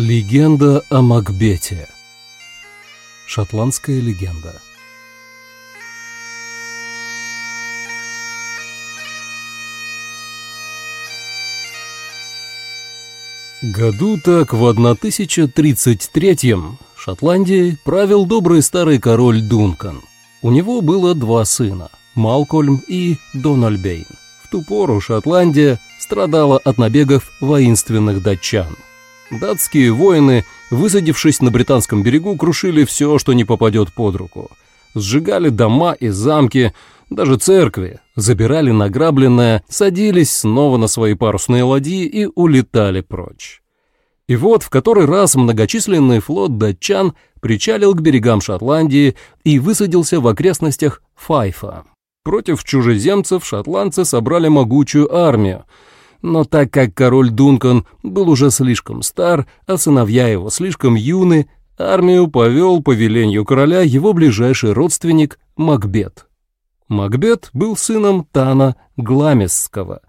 Легенда о Макбете. Шотландская легенда. Году так в 1033-м Шотландией правил добрый старый король Дункан. У него было два сына – Малкольм и Дональбейн. В ту пору Шотландия страдала от набегов воинственных датчан – Датские воины, высадившись на британском берегу, крушили все, что не попадет под руку. Сжигали дома и замки, даже церкви, забирали награбленное, садились снова на свои парусные ладьи и улетали прочь. И вот в который раз многочисленный флот датчан причалил к берегам Шотландии и высадился в окрестностях Файфа. Против чужеземцев шотландцы собрали могучую армию – но так как король Дункан был уже слишком стар, а сыновья его слишком юны, армию повел по велению короля его ближайший родственник Макбет. Макбет был сыном Тана Гламесского.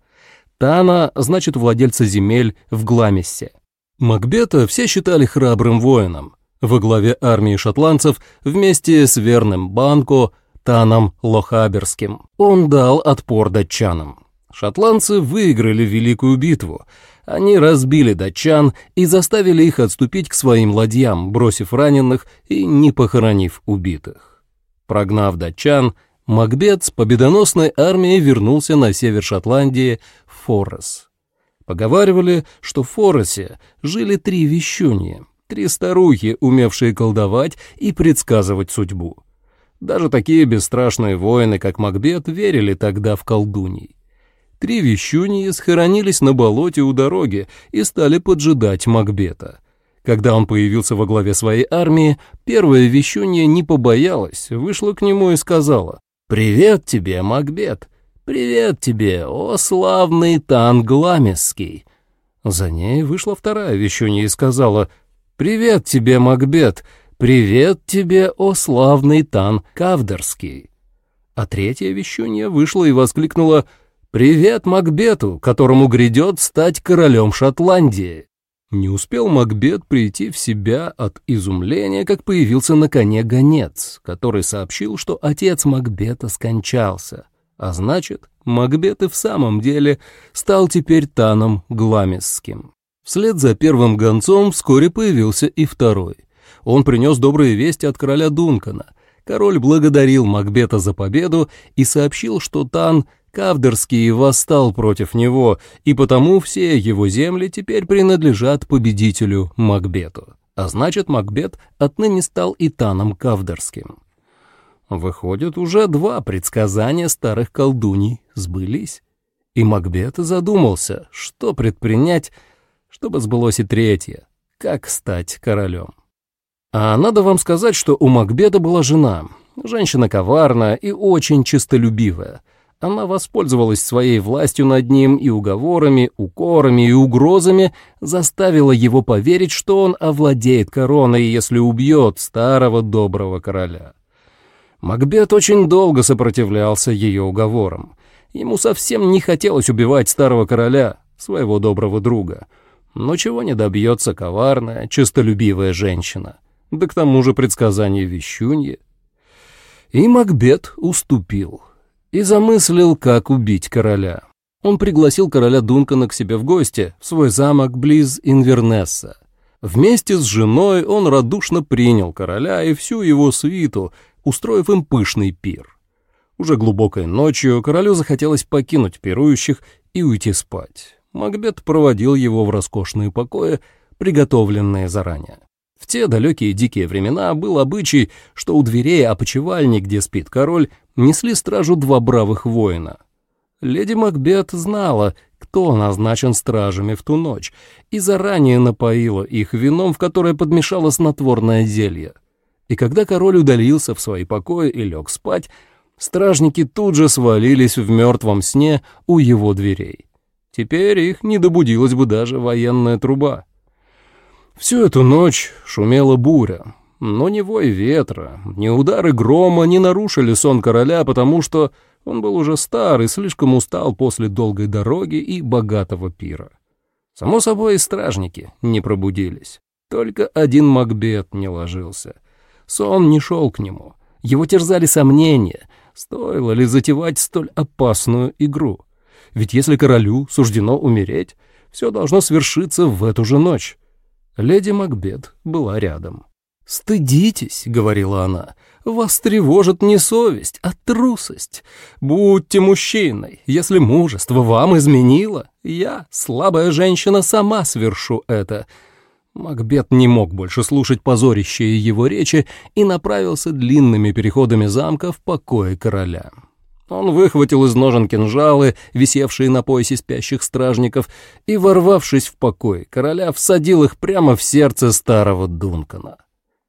Тана значит владельца земель в Гламессе. Макбета все считали храбрым воином. Во главе армии шотландцев вместе с верным Банко Таном Лохаберским он дал отпор датчанам. Шотландцы выиграли Великую битву. Они разбили датчан и заставили их отступить к своим ладьям, бросив раненых и не похоронив убитых. Прогнав датчан, Макбет с победоносной армией вернулся на север Шотландии в Форрес. Поговаривали, что в Форресе жили три вещуньи, три старухи, умевшие колдовать и предсказывать судьбу. Даже такие бесстрашные воины, как Макбет, верили тогда в колдуней. Три вещуньи схоронились на болоте у дороги и стали поджидать Макбета. Когда он появился во главе своей армии, первая вещунья не побоялась, вышла к нему и сказала «Привет тебе, Макбет! Привет тебе, о славный Тангламесский!» За ней вышла вторая вещунья и сказала «Привет тебе, Макбет! Привет тебе, о славный Тан Кавдерский!» А третья вещунья вышла и воскликнула «Привет Макбету, которому грядет стать королем Шотландии!» Не успел Макбет прийти в себя от изумления, как появился на коне гонец, который сообщил, что отец Макбета скончался, а значит, Макбет и в самом деле стал теперь Таном Гламесским. Вслед за первым гонцом вскоре появился и второй. Он принес добрые вести от короля Дункана. Король благодарил Макбета за победу и сообщил, что Тан — Кавдерский восстал против него, и потому все его земли теперь принадлежат победителю Макбету. А значит, Макбет отныне стал Итаном Кавдерским. Выходит, уже два предсказания старых колдуний сбылись. И Макбет задумался, что предпринять, чтобы сбылось и третье, как стать королем. А надо вам сказать, что у Макбета была жена, женщина коварная и очень честолюбивая — она воспользовалась своей властью над ним и уговорами, укорами и угрозами заставила его поверить, что он овладеет короной, если убьет старого доброго короля. Макбет очень долго сопротивлялся ее уговорам. Ему совсем не хотелось убивать старого короля, своего доброго друга. Но чего не добьется коварная, честолюбивая женщина. Да к тому же предсказание вещуньи. И Макбет уступил и замыслил, как убить короля. Он пригласил короля Дункана к себе в гости, в свой замок близ Инвернесса. Вместе с женой он радушно принял короля и всю его свиту, устроив им пышный пир. Уже глубокой ночью королю захотелось покинуть пирующих и уйти спать. Макбет проводил его в роскошные покои, приготовленные заранее. В те далекие дикие времена был обычай, что у дверей опочивальни, где спит король, несли стражу два бравых воина. Леди Макбет знала, кто назначен стражами в ту ночь, и заранее напоила их вином, в которое подмешала снотворное зелье. И когда король удалился в свои покои и лег спать, стражники тут же свалились в мертвом сне у его дверей. Теперь их не добудилась бы даже военная труба. Всю эту ночь шумела буря, но ни вой ветра, ни удары грома не нарушили сон короля, потому что он был уже стар и слишком устал после долгой дороги и богатого пира. Само собой, и стражники не пробудились. Только один Макбет не ложился. Сон не шел к нему. Его терзали сомнения, стоило ли затевать столь опасную игру. Ведь если королю суждено умереть, все должно свершиться в эту же ночь. Леди Макбет была рядом. «Стыдитесь», — говорила она, — «вас тревожит не совесть, а трусость. Будьте мужчиной. Если мужество вам изменило, я, слабая женщина, сама свершу это». Макбет не мог больше слушать позорящие его речи и направился длинными переходами замка в покое короля. Он выхватил из ножен кинжалы, висевшие на поясе спящих стражников, и, ворвавшись в покой, короля всадил их прямо в сердце старого Дункана.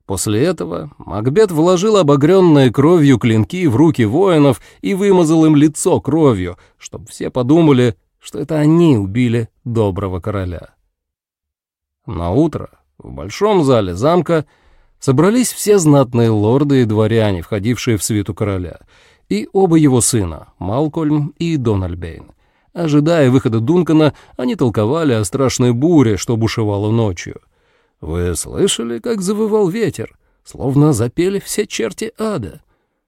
После этого Макбет вложил обогренные кровью клинки в руки воинов и вымазал им лицо кровью, чтобы все подумали, что это они убили доброго короля. На утро в большом зале замка собрались все знатные лорды и дворяне, входившие в свиту короля, и оба его сына, Малкольм и Дональбейн. Ожидая выхода Дункана, они толковали о страшной буре, что бушевала ночью. Вы слышали, как завывал ветер? Словно запели все черти ада.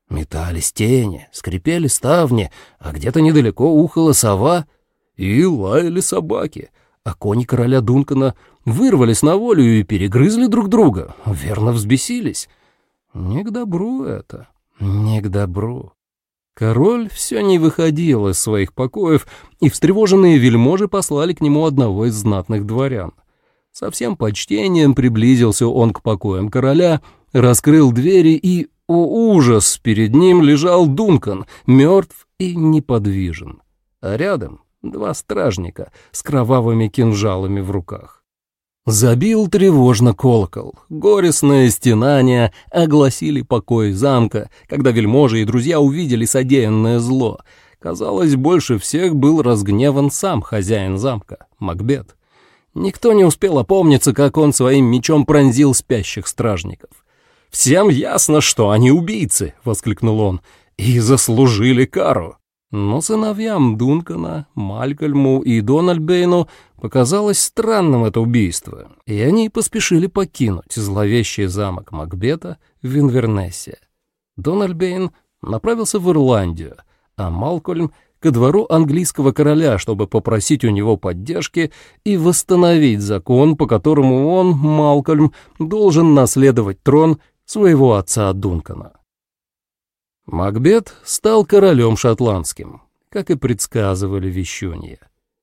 Метались тени, скрипели ставни, а где-то недалеко ухала сова и лаяли собаки, а кони короля Дункана вырвались на волю и перегрызли друг друга, верно взбесились. Не к добру это, не к добру. Король все не выходил из своих покоев, и встревоженные вельможи послали к нему одного из знатных дворян. Со всем почтением приблизился он к покоям короля, раскрыл двери и, о ужас, перед ним лежал Дункан, мертв и неподвижен. А рядом два стражника с кровавыми кинжалами в руках. Забил тревожно колокол. Горестное стенания огласили покой замка, когда вельможи и друзья увидели содеянное зло. Казалось, больше всех был разгневан сам хозяин замка, Макбет. Никто не успел опомниться, как он своим мечом пронзил спящих стражников. «Всем ясно, что они убийцы!» — воскликнул он. «И заслужили кару!» Но сыновьям Дункана, Малькольму и Дональбейну показалось странным это убийство, и они поспешили покинуть зловещий замок Макбета в Инвернессе. Дональбейн направился в Ирландию, а Малкольм ко двору английского короля, чтобы попросить у него поддержки и восстановить закон, по которому он, Малкольм, должен наследовать трон своего отца Дункана. Макбет стал королем шотландским, как и предсказывали вещунья.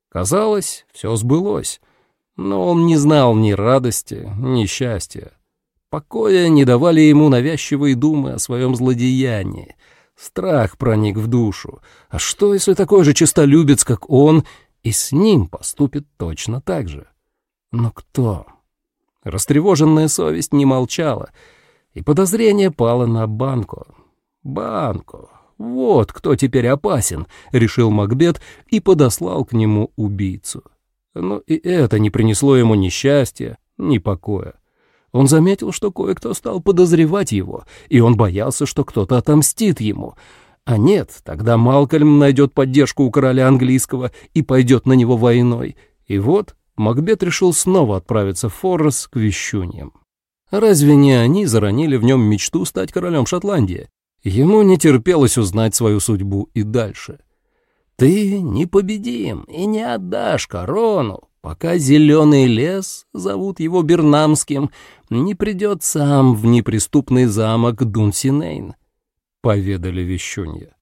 Казалось, все сбылось, но он не знал ни радости, ни счастья. Покоя не давали ему навязчивые думы о своем злодеянии — Страх проник в душу. А что, если такой же честолюбец, как он, и с ним поступит точно так же? Но кто? Растревоженная совесть не молчала, и подозрение пало на Банку. Банку. Вот кто теперь опасен, решил Макбет и подослал к нему убийцу. Но и это не принесло ему ни счастья, ни покоя. Он заметил, что кое-кто стал подозревать его, и он боялся, что кто-то отомстит ему. А нет, тогда Малкольм найдет поддержку у короля английского и пойдет на него войной. И вот Макбет решил снова отправиться в Форрес к вещуньям. Разве не они заронили в нем мечту стать королем Шотландии? Ему не терпелось узнать свою судьбу и дальше. «Ты непобедим и не отдашь корону, пока зеленый лес, зовут его Бернамским, не придет сам в неприступный замок Дунсинейн, — поведали вещунья.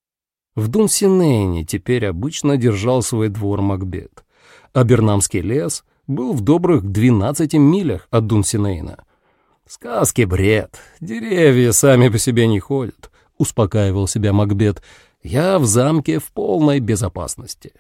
В Дунсинейне теперь обычно держал свой двор Макбет, а Бернамский лес был в добрых двенадцати милях от Дунсинейна. «Сказки бред, деревья сами по себе не ходят», — успокаивал себя Макбет. «Я в замке в полной безопасности».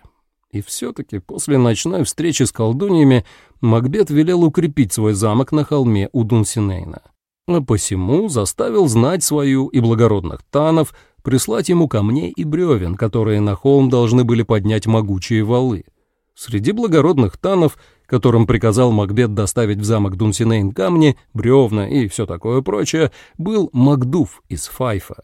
И все-таки после ночной встречи с колдуньями Макбет велел укрепить свой замок на холме у Дунсинейна. А посему заставил знать свою и благородных танов прислать ему камней и бревен, которые на холм должны были поднять могучие валы. Среди благородных танов, которым приказал Макбет доставить в замок Дунсинейн камни, бревна и все такое прочее, был Макдув из Файфа.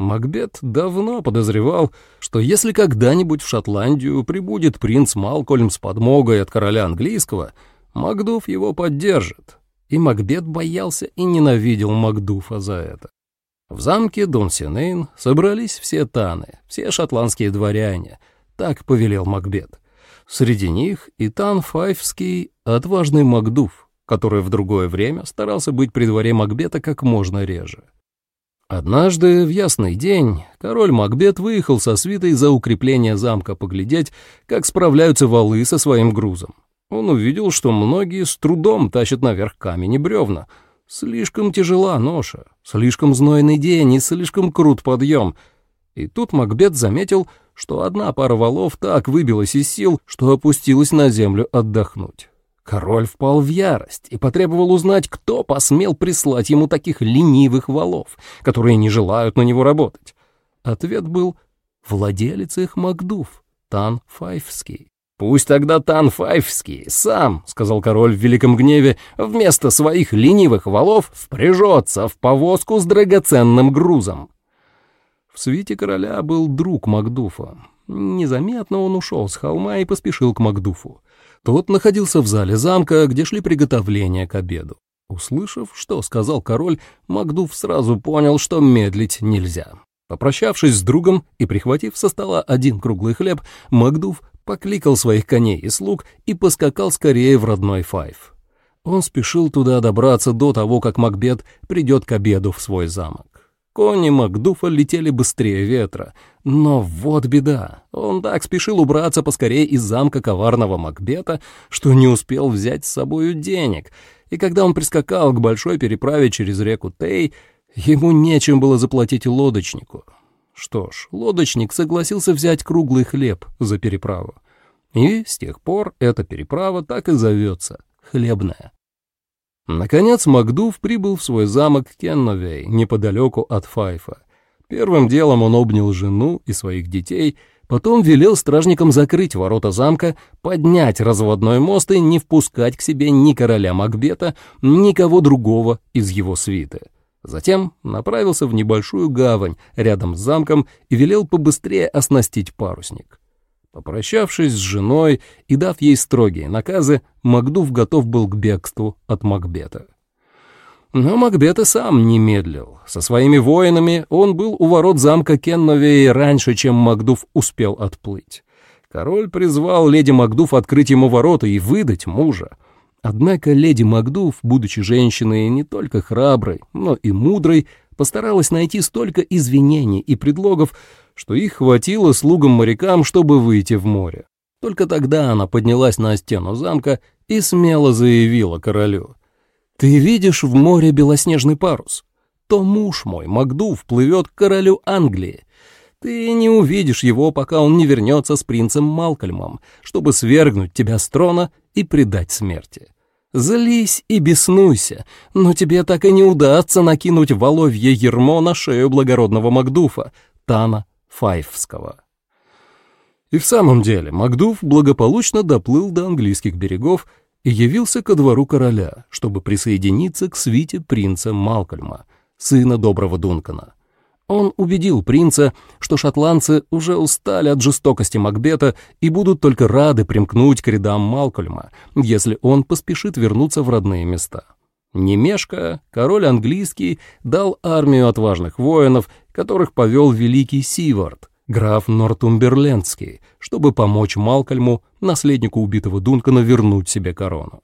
Макбет давно подозревал, что если когда-нибудь в Шотландию прибудет принц Малкольм с подмогой от короля английского, Макдув его поддержит. и Макбет боялся и ненавидел Макдуфа за это. В замке Дон Синейн собрались все таны, все шотландские дворяне, так повелел Макбет. Среди них и Тан Файфский, отважный Макдуф, который в другое время старался быть при дворе Макбета как можно реже. Однажды, в ясный день, король Макбет выехал со свитой за укрепление замка поглядеть, как справляются валы со своим грузом. Он увидел, что многие с трудом тащат наверх камень и бревна. Слишком тяжела ноша, слишком знойный день и слишком крут подъем. И тут Макбет заметил, что одна пара валов так выбилась из сил, что опустилась на землю отдохнуть. Король впал в ярость и потребовал узнать, кто посмел прислать ему таких ленивых валов, которые не желают на него работать. Ответ был «Владелец их Макдув, Тан Файфский». «Пусть тогда Тан Файфский сам, — сказал король в великом гневе, — вместо своих ленивых валов впряжется в повозку с драгоценным грузом». В свите короля был друг Макдуфа. Незаметно он ушел с холма и поспешил к Макдуфу. Тот находился в зале замка, где шли приготовления к обеду. Услышав, что сказал король, Макдув сразу понял, что медлить нельзя. Попрощавшись с другом и прихватив со стола один круглый хлеб, Макдув покликал своих коней и слуг и поскакал скорее в родной Файв. Он спешил туда добраться до того, как Макбет придет к обеду в свой замок. Кони Макдуфа летели быстрее ветра. Но вот беда. Он так спешил убраться поскорее из замка коварного Макбета, что не успел взять с собою денег. И когда он прискакал к большой переправе через реку Тей, ему нечем было заплатить лодочнику. Что ж, лодочник согласился взять круглый хлеб за переправу. И с тех пор эта переправа так и зовется — хлебная. Наконец Макдув прибыл в свой замок Кенновей, неподалеку от Файфа. Первым делом он обнял жену и своих детей, потом велел стражникам закрыть ворота замка, поднять разводной мост и не впускать к себе ни короля Макбета, ни кого другого из его свиты. Затем направился в небольшую гавань рядом с замком и велел побыстрее оснастить парусник. Попрощавшись с женой и дав ей строгие наказы, Макдув готов был к бегству от Макбета. Но Макбет и сам не медлил. Со своими воинами он был у ворот замка Кенновей раньше, чем Макдув успел отплыть. Король призвал леди Макдув открыть ему ворота и выдать мужа. Однако леди Макдув, будучи женщиной не только храброй, но и мудрой, постаралась найти столько извинений и предлогов, что их хватило слугам-морякам, чтобы выйти в море. Только тогда она поднялась на стену замка и смело заявила королю. «Ты видишь в море белоснежный парус? То муж мой, Макдув, плывет к королю Англии. Ты не увидишь его, пока он не вернется с принцем Малкольмом, чтобы свергнуть тебя с трона и предать смерти. Злись и беснуйся, но тебе так и не удастся накинуть воловье ермо на шею благородного Макдуфа, Тана Файфского. И в самом деле Макдув благополучно доплыл до английских берегов и явился ко двору короля, чтобы присоединиться к свите принца Малкольма, сына доброго Дункана. Он убедил принца, что шотландцы уже устали от жестокости Макбета и будут только рады примкнуть к рядам Малкольма, если он поспешит вернуться в родные места. Немешка, король английский, дал армию отважных воинов, которых повел великий Сивард, граф Нортумберлендский, чтобы помочь Малкольму, наследнику убитого Дункана, вернуть себе корону.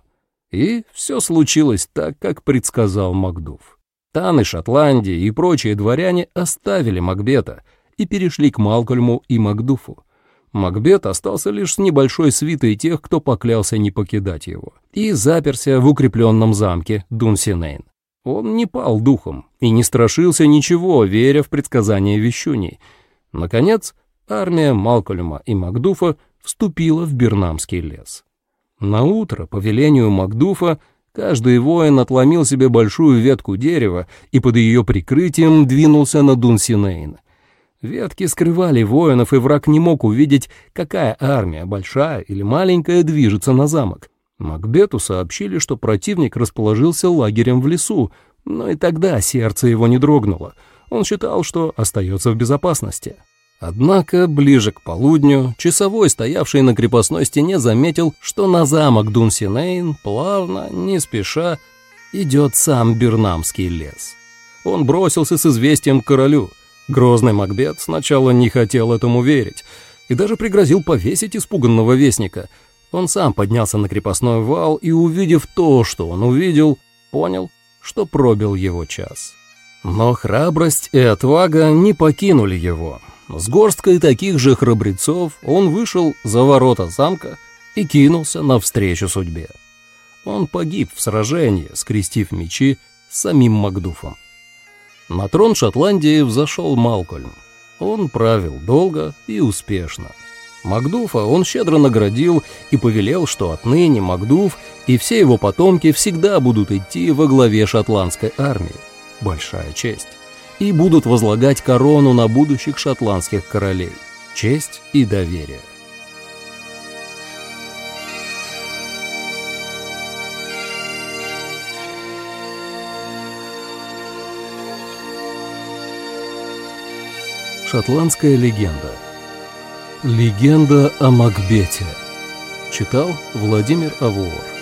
И все случилось так, как предсказал Макдув. Таны Шотландии и прочие дворяне оставили Макбета и перешли к Малкольму и Макдуфу. Макбет остался лишь с небольшой свитой тех, кто поклялся не покидать его, и заперся в укрепленном замке Дунсинейн. Он не пал духом и не страшился ничего, веря в предсказания вещуней. Наконец, армия Малкольма и Макдуфа вступила в Бернамский лес. На утро по велению Макдуфа Каждый воин отломил себе большую ветку дерева и под ее прикрытием двинулся на Дунсинейн. Ветки скрывали воинов, и враг не мог увидеть, какая армия, большая или маленькая, движется на замок. Макбету сообщили, что противник расположился лагерем в лесу, но и тогда сердце его не дрогнуло. Он считал, что остается в безопасности. Однако ближе к полудню часовой, стоявший на крепостной стене, заметил, что на замок Дунсинейн плавно, не спеша, идет сам Бернамский лес. Он бросился с известием к королю. Грозный Макбет сначала не хотел этому верить и даже пригрозил повесить испуганного вестника. Он сам поднялся на крепостной вал и, увидев то, что он увидел, понял, что пробил его час. Но храбрость и отвага не покинули его. С горсткой таких же храбрецов он вышел за ворота замка и кинулся навстречу судьбе. Он погиб в сражении, скрестив мечи с самим Макдуфом. На трон Шотландии взошел Малкольм. Он правил долго и успешно. Макдуфа он щедро наградил и повелел, что отныне Макдуф и все его потомки всегда будут идти во главе шотландской армии. Большая честь. И будут возлагать корону на будущих шотландских королей. Честь и доверие. Шотландская легенда. Легенда о Макбете. Читал Владимир Авуор.